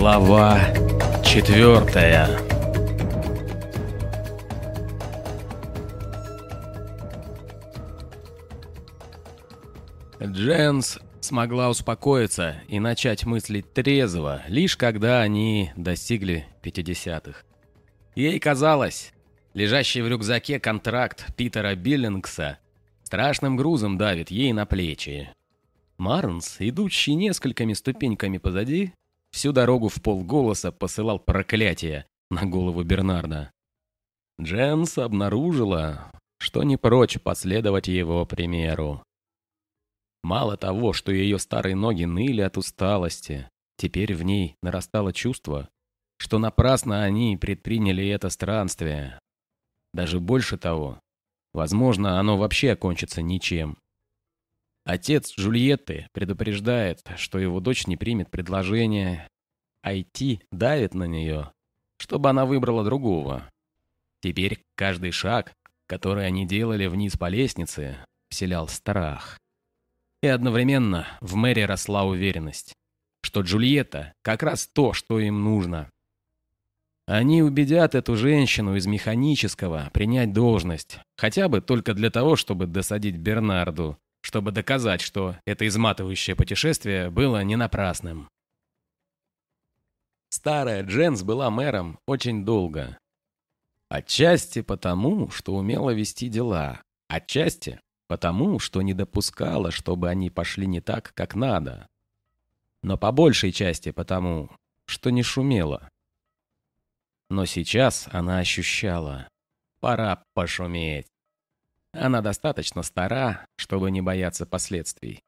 Глава четвертая Дженс смогла успокоиться и начать мыслить трезво, лишь когда они достигли 50-х. Ей казалось, лежащий в рюкзаке контракт Питера Биллингса страшным грузом давит ей на плечи. Марнс, идущий несколькими ступеньками позади, всю дорогу в полголоса посылал проклятие на голову Бернарда. Дженс обнаружила, что не прочь последовать его примеру. Мало того, что ее старые ноги ныли от усталости, теперь в ней нарастало чувство, что напрасно они предприняли это странствие. Даже больше того, возможно, оно вообще окончится ничем. Отец Джульетты предупреждает, что его дочь не примет предложение. IT давит на нее, чтобы она выбрала другого. Теперь каждый шаг, который они делали вниз по лестнице, вселял страх. И одновременно в Мэри росла уверенность, что Джульетта как раз то, что им нужно. Они убедят эту женщину из механического принять должность, хотя бы только для того, чтобы досадить Бернарду, чтобы доказать, что это изматывающее путешествие было не напрасным. Старая Дженс была мэром очень долго. Отчасти потому, что умела вести дела, отчасти потому, что не допускала, чтобы они пошли не так, как надо. Но по большей части потому, что не шумела. Но сейчас она ощущала, пора пошуметь. Она достаточно стара, чтобы не бояться последствий.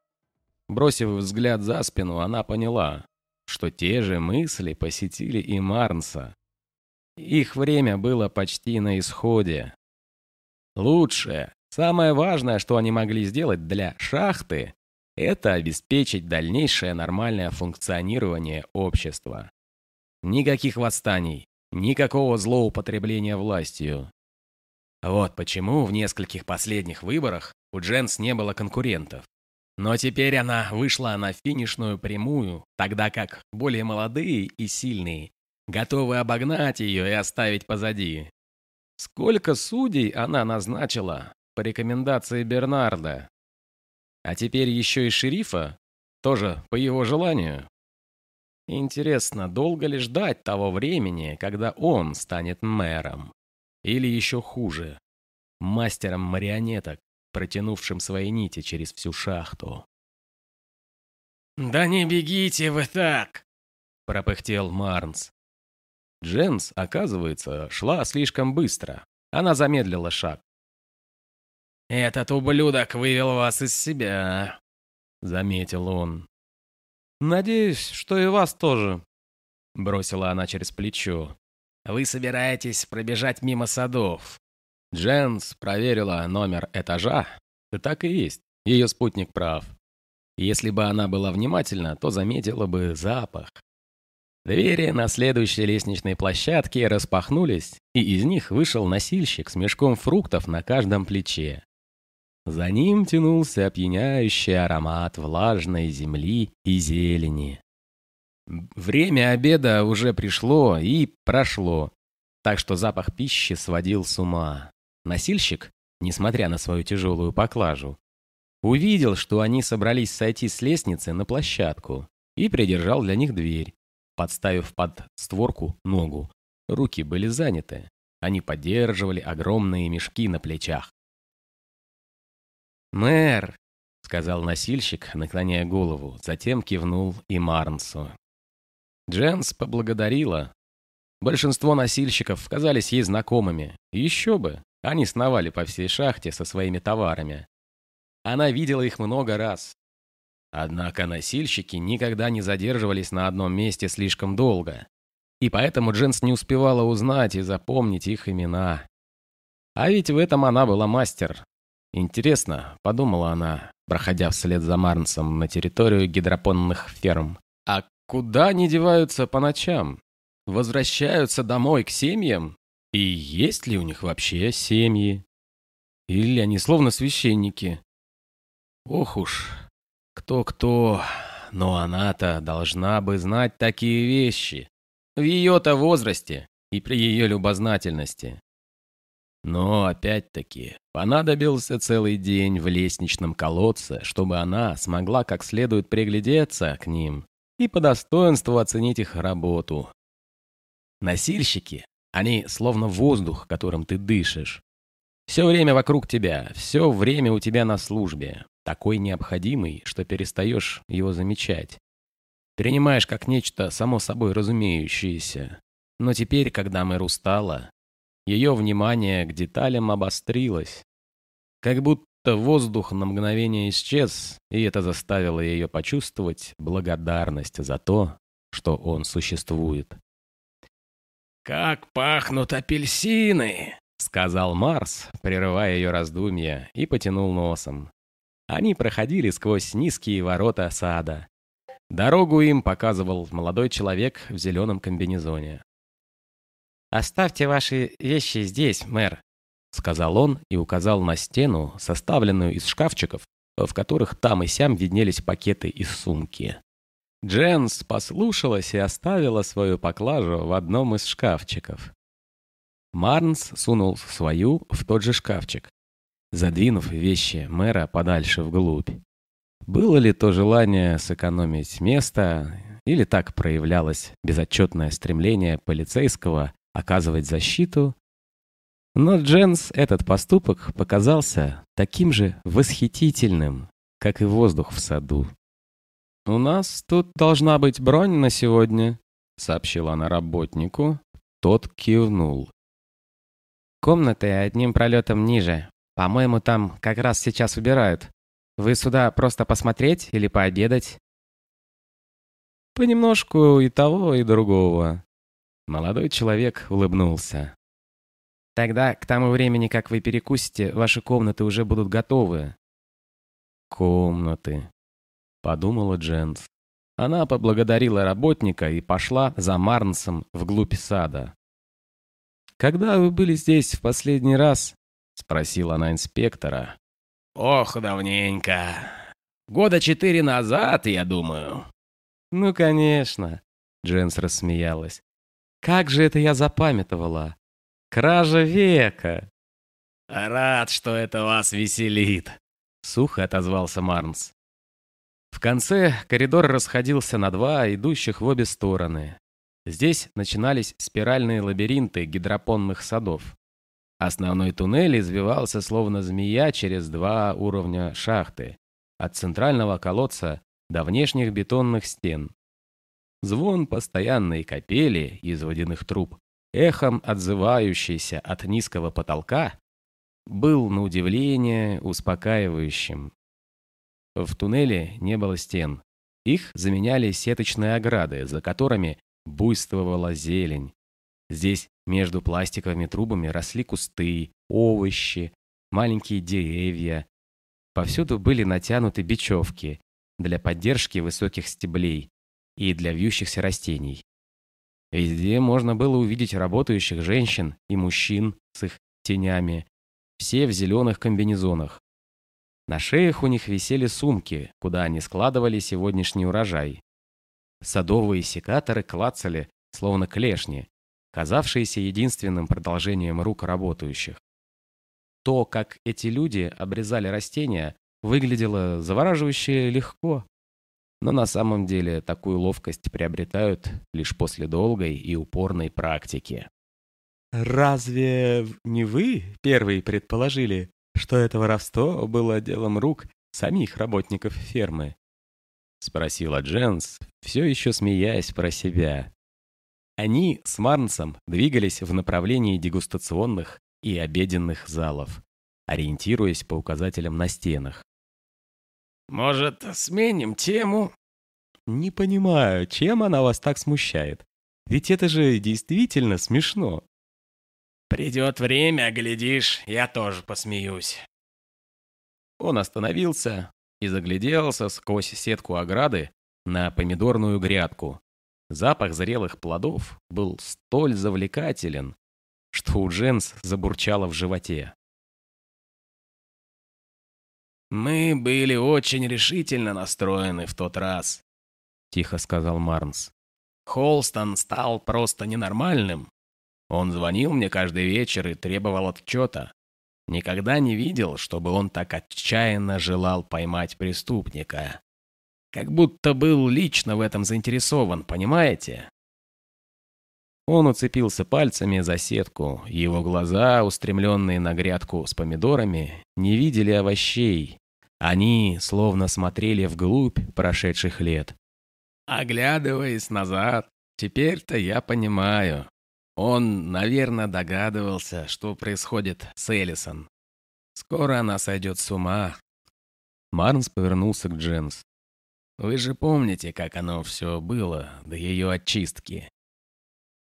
Бросив взгляд за спину, она поняла, что те же мысли посетили и Марнса. Их время было почти на исходе. Лучшее, Самое важное, что они могли сделать для шахты, это обеспечить дальнейшее нормальное функционирование общества. Никаких восстаний, никакого злоупотребления властью. Вот почему в нескольких последних выборах у Дженс не было конкурентов. Но теперь она вышла на финишную прямую, тогда как более молодые и сильные готовы обогнать ее и оставить позади. Сколько судей она назначила, по рекомендации Бернарда. А теперь еще и шерифа, тоже по его желанию. Интересно, долго ли ждать того времени, когда он станет мэром? Или еще хуже, мастером марионеток, протянувшим свои нити через всю шахту? «Да не бегите вы так!» — пропыхтел Марнс. Дженс, оказывается, шла слишком быстро. Она замедлила шаг. «Этот ублюдок вывел вас из себя», — заметил он. «Надеюсь, что и вас тоже», — бросила она через плечо. «Вы собираетесь пробежать мимо садов». Дженс проверила номер этажа. И так и есть. Ее спутник прав. Если бы она была внимательна, то заметила бы запах. Двери на следующей лестничной площадке распахнулись, и из них вышел носильщик с мешком фруктов на каждом плече. За ним тянулся опьяняющий аромат влажной земли и зелени. Время обеда уже пришло и прошло, так что запах пищи сводил с ума. Носильщик, несмотря на свою тяжелую поклажу, увидел, что они собрались сойти с лестницы на площадку и придержал для них дверь, подставив под створку ногу. Руки были заняты. Они поддерживали огромные мешки на плечах. «Мэр!» — сказал носильщик, наклоняя голову, затем кивнул и Марнсу. Дженс поблагодарила. Большинство носильщиков казались ей знакомыми. Еще бы, они сновали по всей шахте со своими товарами. Она видела их много раз. Однако носильщики никогда не задерживались на одном месте слишком долго. И поэтому Дженс не успевала узнать и запомнить их имена. А ведь в этом она была мастер. Интересно, подумала она, проходя вслед за Марнсом на территорию гидропонных ферм. А куда они деваются по ночам? Возвращаются домой к семьям? И есть ли у них вообще семьи? Или они словно священники? Ох уж, кто-кто, но она-то должна бы знать такие вещи. В ее-то возрасте и при ее любознательности. Но, опять-таки, понадобился целый день в лестничном колодце, чтобы она смогла как следует приглядеться к ним и по достоинству оценить их работу. Носильщики, они словно воздух, которым ты дышишь. Все время вокруг тебя, все время у тебя на службе, такой необходимый, что перестаешь его замечать. Принимаешь как нечто само собой разумеющееся. Но теперь, когда мэр устала, ее внимание к деталям обострилось. Как будто воздух на мгновение исчез, и это заставило ее почувствовать благодарность за то, что он существует. «Как пахнут апельсины!» — сказал Марс, прерывая ее раздумья, и потянул носом. Они проходили сквозь низкие ворота сада. Дорогу им показывал молодой человек в зеленом комбинезоне. «Оставьте ваши вещи здесь, мэр», — сказал он и указал на стену, составленную из шкафчиков, в которых там и сям виднелись пакеты из сумки. Дженс послушалась и оставила свою поклажу в одном из шкафчиков. Марнс сунул свою в тот же шкафчик, задвинув вещи мэра подальше вглубь. Было ли то желание сэкономить место, или так проявлялось безотчетное стремление полицейского оказывать защиту, но Дженс этот поступок показался таким же восхитительным, как и воздух в саду. «У нас тут должна быть бронь на сегодня», — сообщила она работнику. Тот кивнул. «Комнаты одним пролетом ниже. По-моему, там как раз сейчас убирают. Вы сюда просто посмотреть или пообедать?» «Понемножку и того, и другого», Молодой человек улыбнулся. «Тогда, к тому времени, как вы перекусите, ваши комнаты уже будут готовы». «Комнаты», — подумала Дженс. Она поблагодарила работника и пошла за Марнсом вглубь сада. «Когда вы были здесь в последний раз?» — спросила она инспектора. «Ох, давненько. Года четыре назад, я думаю». «Ну, конечно», — Дженс рассмеялась. Как же это я запамятовала? Кража века!» «Рад, что это вас веселит», — сухо отозвался Марнс. В конце коридор расходился на два, идущих в обе стороны. Здесь начинались спиральные лабиринты гидропонных садов. Основной туннель извивался словно змея через два уровня шахты, от центрального колодца до внешних бетонных стен. Звон постоянной капели из водяных труб, эхом отзывающийся от низкого потолка, был, на удивление, успокаивающим. В туннеле не было стен. Их заменяли сеточные ограды, за которыми буйствовала зелень. Здесь между пластиковыми трубами росли кусты, овощи, маленькие деревья. Повсюду были натянуты бечевки для поддержки высоких стеблей, и для вьющихся растений. Везде можно было увидеть работающих женщин и мужчин с их тенями, все в зеленых комбинезонах. На шеях у них висели сумки, куда они складывали сегодняшний урожай. Садовые секаторы клацали, словно клешни, казавшиеся единственным продолжением рук работающих. То, как эти люди обрезали растения, выглядело завораживающе легко. Но на самом деле такую ловкость приобретают лишь после долгой и упорной практики. «Разве не вы первые предположили, что это воровство было делом рук самих работников фермы?» — спросила Дженс, все еще смеясь про себя. Они с Марнсом двигались в направлении дегустационных и обеденных залов, ориентируясь по указателям на стенах. «Может, сменим тему?» «Не понимаю, чем она вас так смущает? Ведь это же действительно смешно». «Придет время, глядишь, я тоже посмеюсь». Он остановился и загляделся сквозь сетку ограды на помидорную грядку. Запах зрелых плодов был столь завлекателен, что у Дженс забурчало в животе. Мы были очень решительно настроены в тот раз. тихо сказал Марнс. Холстон стал просто ненормальным. Он звонил мне каждый вечер и требовал отчета. Никогда не видел, чтобы он так отчаянно желал поймать преступника. Как будто был лично в этом заинтересован, понимаете? Он уцепился пальцами за сетку, его глаза, устремленные на грядку с помидорами, не видели овощей. Они словно смотрели вглубь прошедших лет. Оглядываясь назад, теперь-то я понимаю. Он, наверное, догадывался, что происходит с Эллисон. Скоро она сойдет с ума. Марнс повернулся к Дженс. Вы же помните, как оно все было до ее очистки.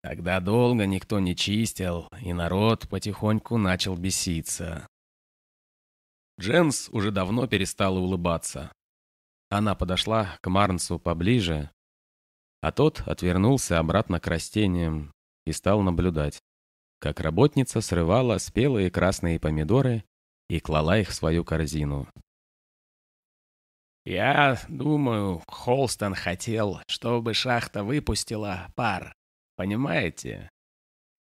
Тогда долго никто не чистил, и народ потихоньку начал беситься. Дженс уже давно перестала улыбаться. Она подошла к Марнсу поближе, а тот отвернулся обратно к растениям и стал наблюдать, как работница срывала спелые красные помидоры и клала их в свою корзину. «Я думаю, Холстон хотел, чтобы шахта выпустила пар. Понимаете?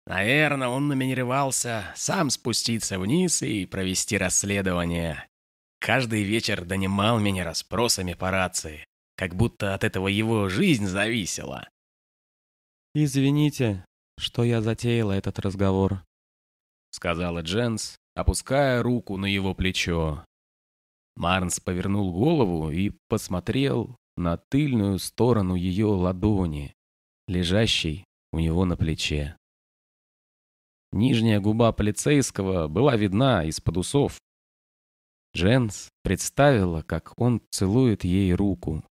Наверное, он намеревался сам спуститься вниз и провести расследование. Каждый вечер донимал меня расспросами по рации, как будто от этого его жизнь зависела. «Извините, что я затеяла этот разговор», — сказала Дженс, опуская руку на его плечо. Марнс повернул голову и посмотрел на тыльную сторону ее ладони, лежащей у него на плече. Нижняя губа полицейского была видна из-под усов. Дженс представила, как он целует ей руку,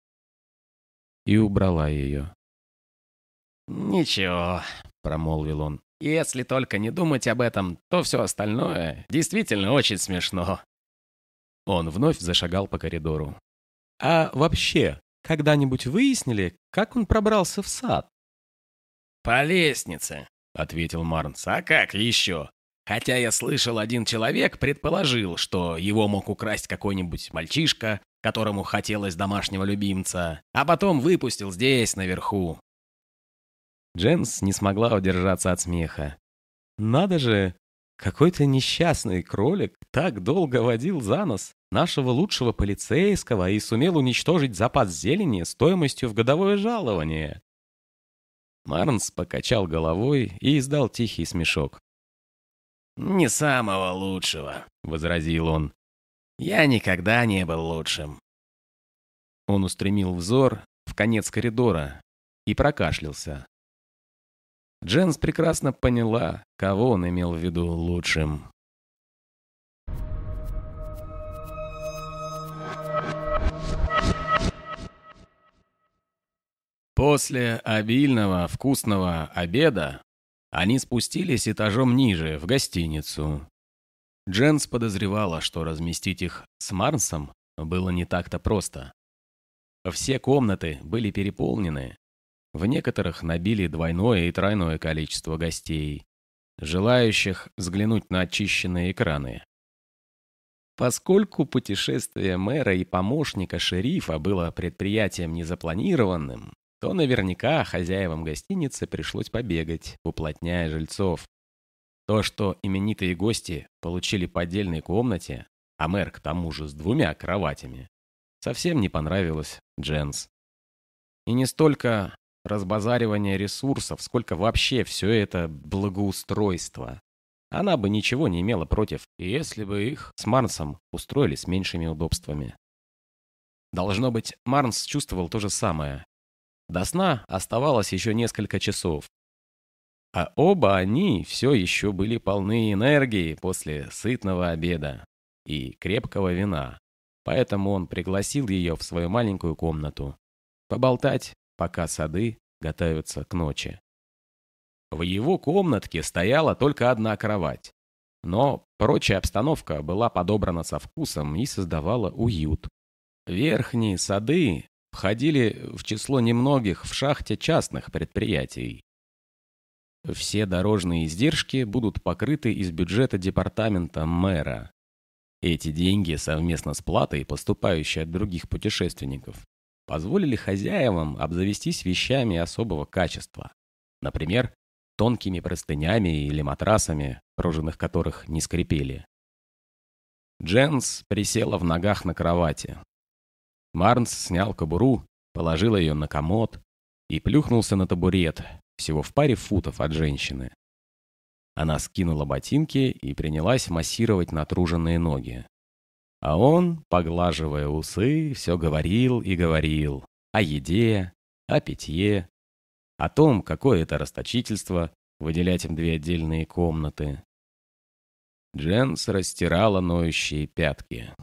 и убрала ее. «Ничего», — промолвил он, — «если только не думать об этом, то все остальное действительно очень смешно». Он вновь зашагал по коридору. «А вообще, когда-нибудь выяснили, как он пробрался в сад?» «По лестнице», — ответил Марнс. «А как еще? Хотя я слышал, один человек предположил, что его мог украсть какой-нибудь мальчишка, которому хотелось домашнего любимца, а потом выпустил здесь, наверху». Дженс не смогла удержаться от смеха. «Надо же, какой-то несчастный кролик так долго водил за нос нашего лучшего полицейского и сумел уничтожить запас зелени стоимостью в годовое жалование. Марнс покачал головой и издал тихий смешок. «Не самого лучшего», — возразил он. «Я никогда не был лучшим». Он устремил взор в конец коридора и прокашлялся. Дженс прекрасно поняла, кого он имел в виду лучшим. После обильного вкусного обеда они спустились этажом ниже, в гостиницу. Дженс подозревала, что разместить их с Марнсом было не так-то просто. Все комнаты были переполнены. В некоторых набили двойное и тройное количество гостей, желающих взглянуть на очищенные экраны. Поскольку путешествие мэра и помощника шерифа было предприятием незапланированным, то наверняка хозяевам гостиницы пришлось побегать, уплотняя жильцов. То, что именитые гости получили по отдельной комнате, а мэр к тому же с двумя кроватями, совсем не понравилось Дженс. И не столько разбазаривание ресурсов, сколько вообще все это благоустройство. Она бы ничего не имела против, если бы их с Марнсом устроили с меньшими удобствами. Должно быть, Марнс чувствовал то же самое до сна оставалось еще несколько часов. А оба они все еще были полны энергии после сытного обеда и крепкого вина. Поэтому он пригласил ее в свою маленькую комнату. Поболтать, пока сады готовятся к ночи. В его комнатке стояла только одна кровать. Но прочая обстановка была подобрана со вкусом и создавала уют. Верхние сады входили в число немногих в шахте частных предприятий. Все дорожные издержки будут покрыты из бюджета департамента мэра. Эти деньги совместно с платой, поступающей от других путешественников, позволили хозяевам обзавестись вещами особого качества. Например, тонкими простынями или матрасами, пружинах которых не скрипели. Дженс присела в ногах на кровати. Марнс снял кобуру, положил ее на комод и плюхнулся на табурет, всего в паре футов от женщины. Она скинула ботинки и принялась массировать натруженные ноги. А он, поглаживая усы, все говорил и говорил о еде, о питье, о том, какое это расточительство выделять им две отдельные комнаты. Дженс растирала ноющие пятки.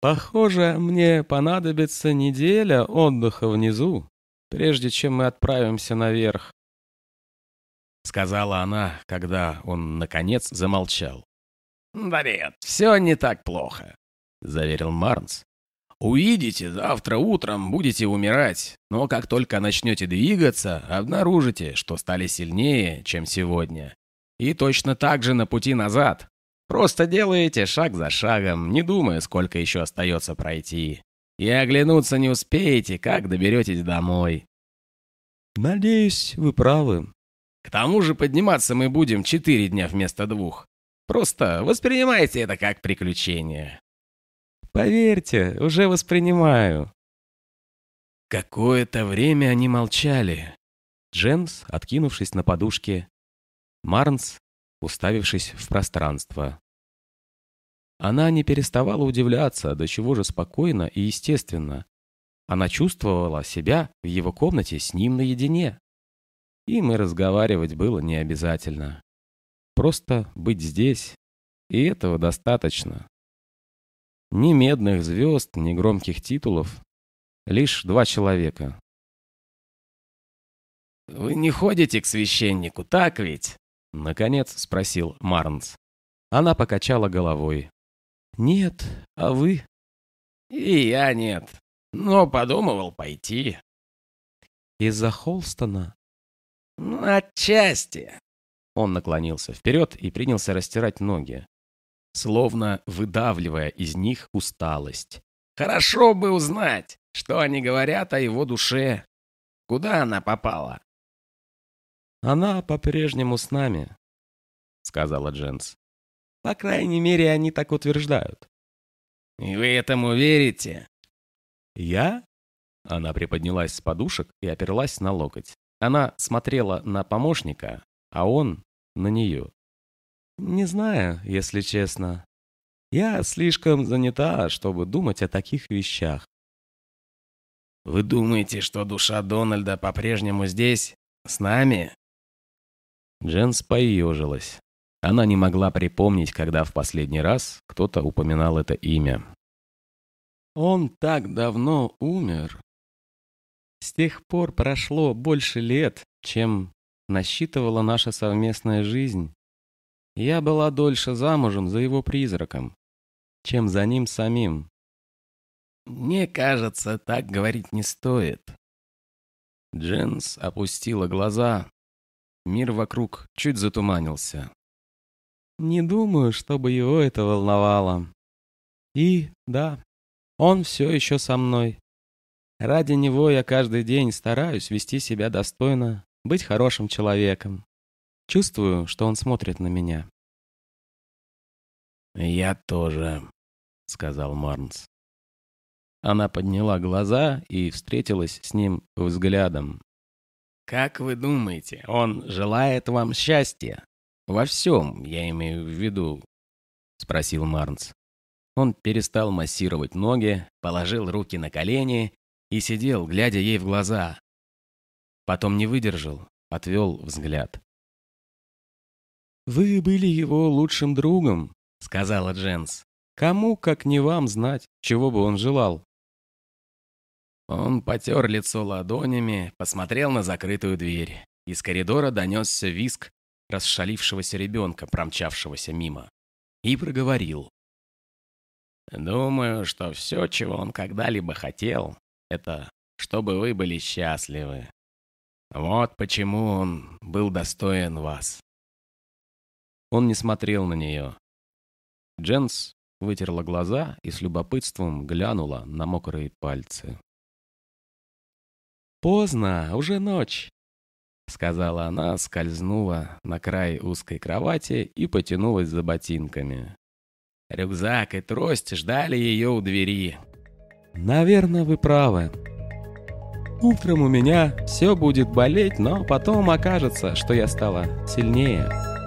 «Похоже, мне понадобится неделя отдыха внизу, прежде чем мы отправимся наверх», — сказала она, когда он, наконец, замолчал. «Да нет, все не так плохо», — заверил Марнс. «Увидите, завтра утром будете умирать, но как только начнете двигаться, обнаружите, что стали сильнее, чем сегодня. И точно так же на пути назад. Просто делаете шаг за шагом, не думая, сколько еще остается пройти. И оглянуться не успеете, как доберетесь домой. Надеюсь, вы правы. К тому же подниматься мы будем четыре дня вместо двух. Просто воспринимайте это как приключение. Поверьте, уже воспринимаю. Какое-то время они молчали. Джемс, откинувшись на подушке, Марнс, уставившись в пространство. Она не переставала удивляться, до чего же спокойно и естественно. Она чувствовала себя в его комнате с ним наедине. Им и разговаривать было не обязательно. Просто быть здесь, и этого достаточно. Ни медных звезд, ни громких титулов. Лишь два человека. «Вы не ходите к священнику, так ведь?» Наконец спросил Марнс. Она покачала головой. «Нет, а вы?» «И я нет, но подумывал пойти». «Из-за Холстона?» «Ну, отчасти». Он наклонился вперед и принялся растирать ноги, словно выдавливая из них усталость. «Хорошо бы узнать, что они говорят о его душе. Куда она попала?» «Она по-прежнему с нами», — сказала Дженс. «По крайней мере, они так утверждают». «И вы этому верите?» «Я?» Она приподнялась с подушек и оперлась на локоть. Она смотрела на помощника, а он на нее. «Не знаю, если честно. Я слишком занята, чтобы думать о таких вещах». «Вы думаете, что душа Дональда по-прежнему здесь, с нами?» Дженс поежилась. Она не могла припомнить, когда в последний раз кто-то упоминал это имя. «Он так давно умер. С тех пор прошло больше лет, чем насчитывала наша совместная жизнь. Я была дольше замужем за его призраком, чем за ним самим. Мне кажется, так говорить не стоит. Дженс опустила глаза. Мир вокруг чуть затуманился. Не думаю, чтобы его это волновало. И, да, он все еще со мной. Ради него я каждый день стараюсь вести себя достойно, быть хорошим человеком. Чувствую, что он смотрит на меня. «Я тоже», — сказал Марнс. Она подняла глаза и встретилась с ним взглядом. «Как вы думаете, он желает вам счастья? Во всем, я имею в виду», — спросил Марнс. Он перестал массировать ноги, положил руки на колени и сидел, глядя ей в глаза. Потом не выдержал, отвел взгляд. «Вы были его лучшим другом», — сказала Дженс. «Кому, как не вам, знать, чего бы он желал?» Он потер лицо ладонями, посмотрел на закрытую дверь. Из коридора донесся виск расшалившегося ребенка, промчавшегося мимо. И проговорил. «Думаю, что все, чего он когда-либо хотел, это чтобы вы были счастливы. Вот почему он был достоин вас». Он не смотрел на нее. Дженс вытерла глаза и с любопытством глянула на мокрые пальцы. «Поздно, уже ночь», — сказала она, скользнула на край узкой кровати и потянулась за ботинками. Рюкзак и трость ждали ее у двери. «Наверное, вы правы. Утром у меня все будет болеть, но потом окажется, что я стала сильнее».